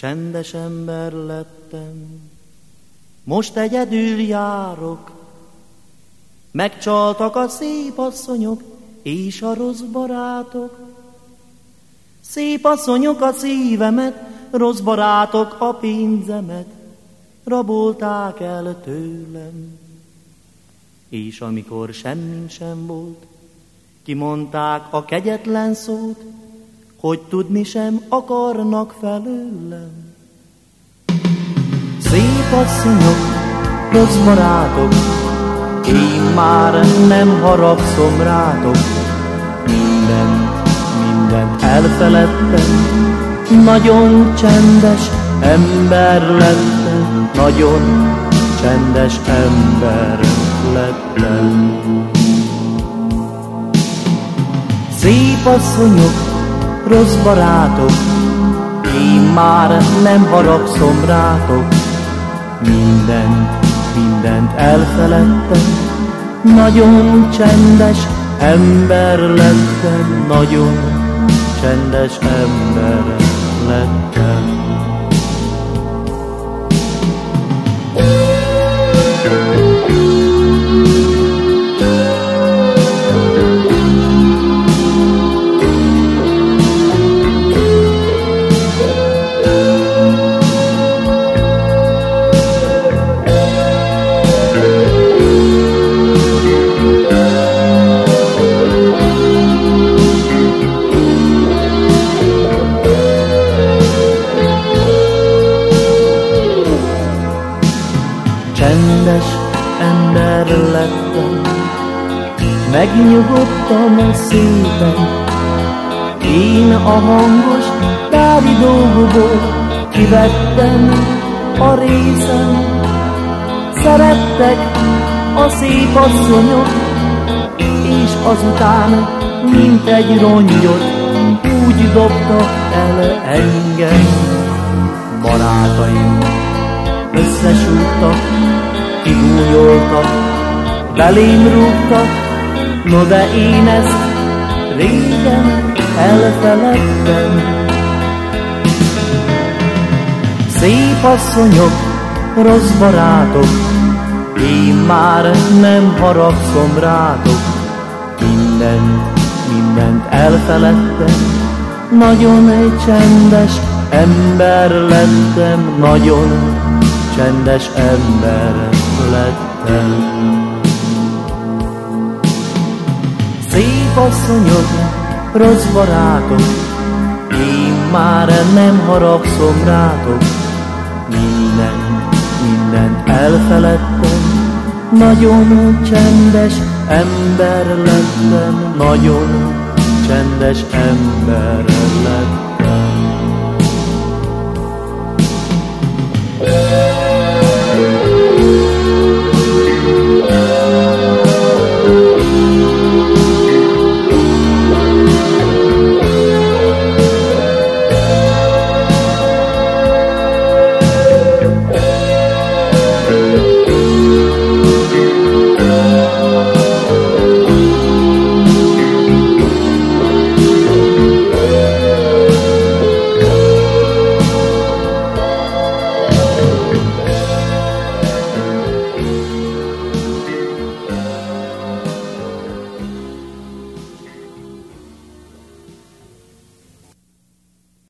Csendes ember lettem, most egyedül járok, megcsaltak a szép asszonyok és a rossz barátok. Szép asszonyok a szívemet, rossz barátok a pénzemet, rabolták el tőlem. És amikor semmi sem volt, kimondták a kegyetlen szót, hogy tudni sem akarnak felőlem. Szép asszonyok, rossz barátok, én már nem haragszom rátok, minden, mindent elfeledtem, nagyon csendes ember lettem, nagyon csendes ember lettem. Szép asszonyok, rossz barátok, én már nem haragszom rátok, mindent, mindent elfeledtem, nagyon csendes ember lettem, nagyon csendes ember lettem. Megnyugodtam szépen. Én a hangos tári dolgokból kivettem a részem. Szerettek a szép asszonyok, és azután, mint egy rongyot, úgy dobtak el engem. Barátaim összesúgtak, kibújoltak, belém rúgtak, No de én ezt régen elfeledtem. Szép asszonyok, rossz barátok, én már nem haragszom rátok. Minden, mindent elfeledtem, nagyon egy csendes ember lettem, nagyon csendes ember lettem. Szép asszonyok, rossz barátok, én már nem haragszom rátok. Minden, mindent elfeledtem, nagyon csendes ember lettem, nagyon csendes ember lettem.